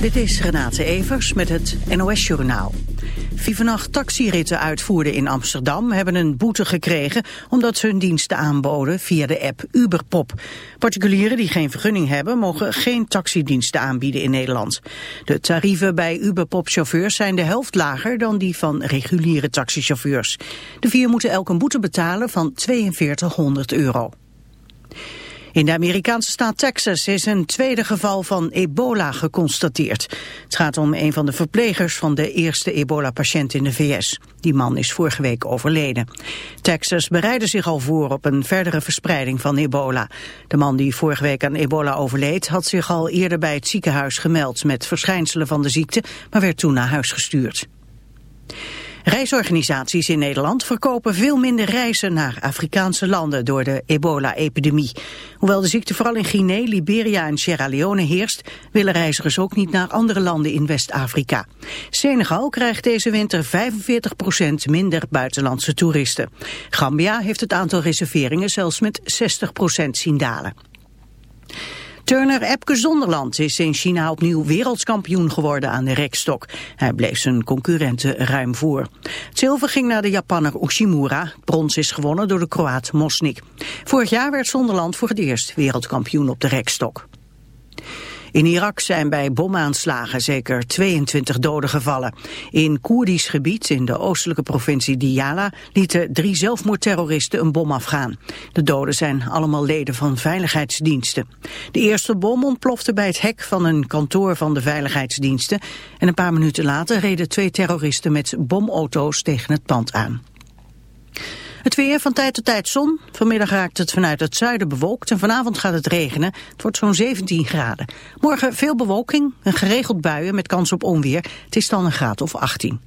Dit is Renate Evers met het NOS Journaal. Wie vannacht taxiritten uitvoerden in Amsterdam hebben een boete gekregen omdat ze hun diensten aanboden via de app Uberpop. Particulieren die geen vergunning hebben mogen geen taxidiensten aanbieden in Nederland. De tarieven bij Uberpop-chauffeurs zijn de helft lager dan die van reguliere taxichauffeurs. De vier moeten elk een boete betalen van 4200 euro. In de Amerikaanse staat Texas is een tweede geval van ebola geconstateerd. Het gaat om een van de verplegers van de eerste ebola-patiënt in de VS. Die man is vorige week overleden. Texas bereidde zich al voor op een verdere verspreiding van ebola. De man die vorige week aan ebola overleed had zich al eerder bij het ziekenhuis gemeld met verschijnselen van de ziekte, maar werd toen naar huis gestuurd. Reisorganisaties in Nederland verkopen veel minder reizen naar Afrikaanse landen door de ebola-epidemie. Hoewel de ziekte vooral in Guinea, Liberia en Sierra Leone heerst, willen reizigers ook niet naar andere landen in West-Afrika. Senegal krijgt deze winter 45% minder buitenlandse toeristen. Gambia heeft het aantal reserveringen zelfs met 60% zien dalen. Turner Epke Zonderland is in China opnieuw wereldkampioen geworden aan de rekstok. Hij bleef zijn concurrenten ruim voor. Zilver ging naar de Japanner Ushimura. Brons is gewonnen door de Kroaat Mosnik. Vorig jaar werd Zonderland voor het eerst wereldkampioen op de rekstok. In Irak zijn bij bomaanslagen zeker 22 doden gevallen. In Koerdisch gebied in de oostelijke provincie Diyala lieten drie zelfmoordterroristen een bom afgaan. De doden zijn allemaal leden van veiligheidsdiensten. De eerste bom ontplofte bij het hek van een kantoor van de veiligheidsdiensten. En een paar minuten later reden twee terroristen met bomauto's tegen het pand aan. Het weer van tijd tot tijd zon. Vanmiddag raakt het vanuit het zuiden bewolkt en vanavond gaat het regenen. Het wordt zo'n 17 graden. Morgen veel bewolking, een geregeld buien met kans op onweer. Het is dan een graad of 18.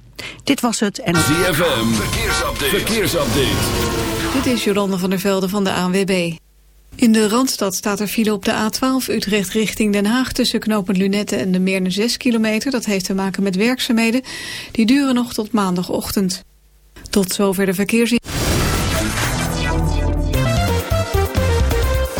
Dit was het en... ZFM, verkeersupdate. verkeersupdate. Dit is Jolande van der Velde van de ANWB. In de Randstad staat er file op de A12 Utrecht richting Den Haag... tussen knooppunt Lunette en de Meerne 6 kilometer. Dat heeft te maken met werkzaamheden. Die duren nog tot maandagochtend. Tot zover de verkeers.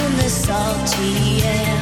in the salty air.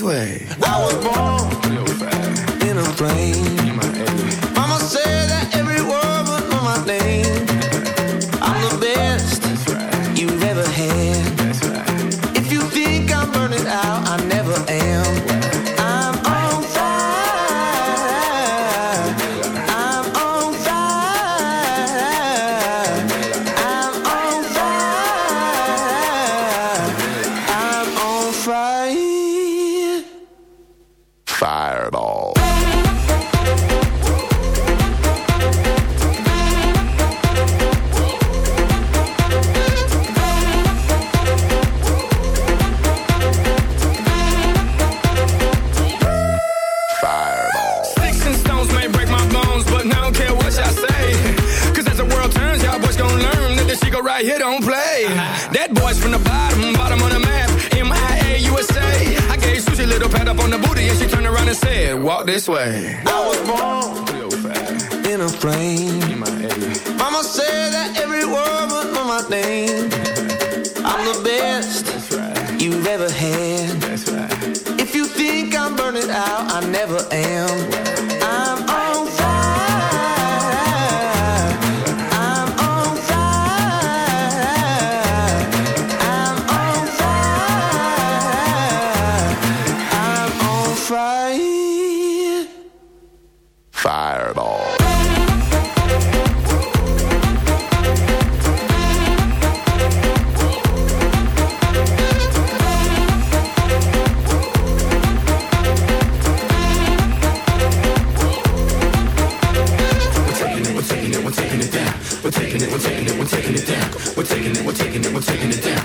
his way. I was born in a plane. Mama said.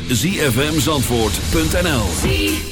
www.zfmzandvoort.nl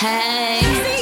Hey.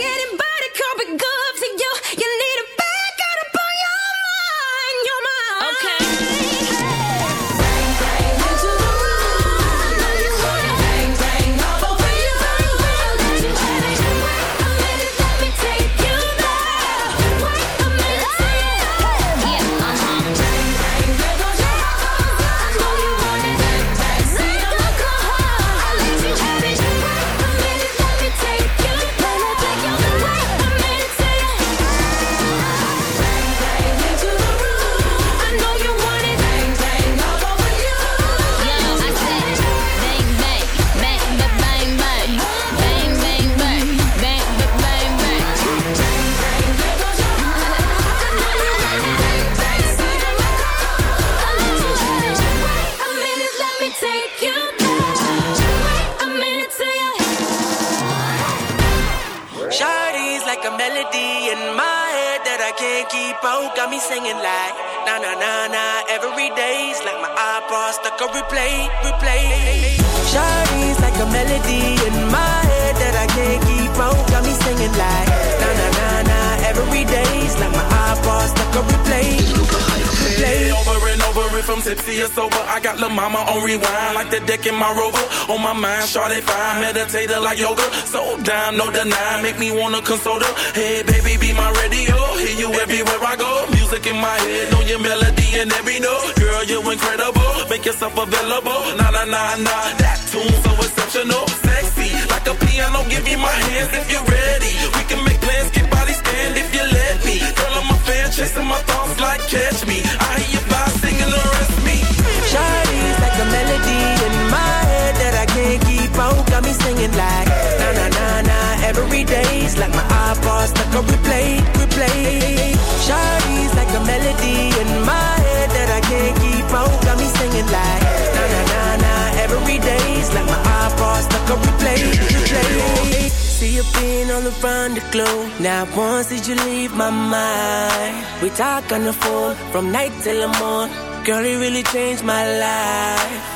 Got me singing like na na na na every day's like my iPod stuck on replay, replay. Shawty's like a melody in my head that I can't keep out. Got me singing like na na na na every day's like my iPod stuck on replay, replay. Over and over it from tipsy or sober. I got La Mama on rewind like the deck in my rover. On my mind, shawty fine, meditator like yoga. So down, no deny, make me wanna console her. Hey, baby, be my radio. Hear you everywhere I go. Music in my head, know your melody and every note. Girl, you're incredible. Make yourself available. Nah, nah, nah, nah. That tune so exceptional, sexy like a piano. Give me my hands if you're ready. We can make plans, get body stand if you let me. Girl, I'm a fan, chasing my thoughts like catch me. I hear you by singing the rest me. Shawty's like a melody in my head that I can't keep out. Got me singing like na na na na every day's like my iPod stuck on replay, replay. Shawty's like a melody in my head that I can't keep out. Got me singing like na na na na every day's like my iPod stuck on replay, replay. See you being on the front of the glow. Now once did you leave my mind? We talk on the phone from night till the morning. Girl, it really changed my life.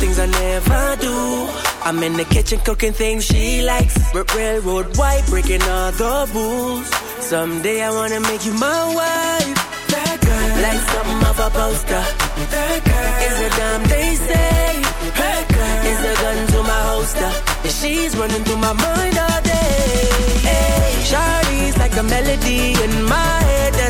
Things I never do. I'm in the kitchen cooking things she likes. Railroad white, breaking all the rules. Someday I wanna make you my wife. That girl, like something of a poster. That girl is a damn they say. That girl is a gun to my holster. And she's running through my mind all day. Hey, Shawty's like a melody in my head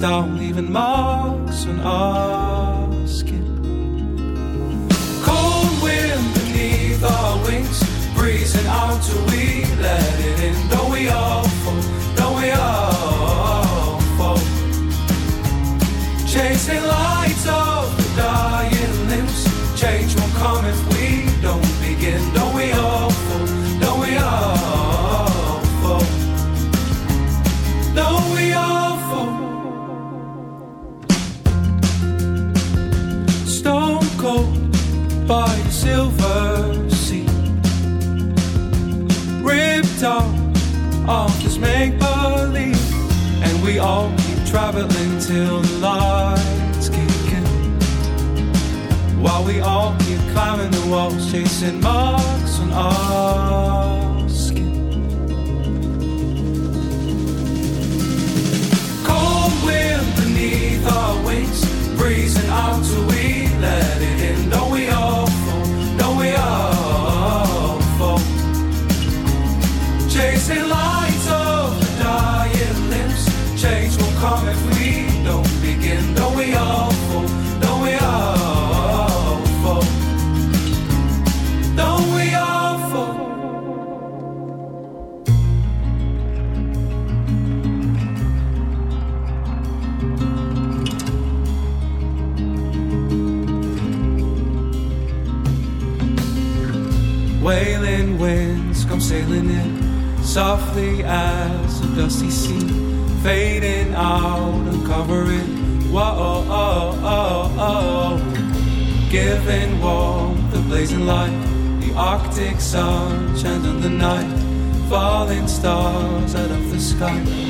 down, leaving marks on our blazing light, the Arctic sun, and on the night, falling stars out of the sky.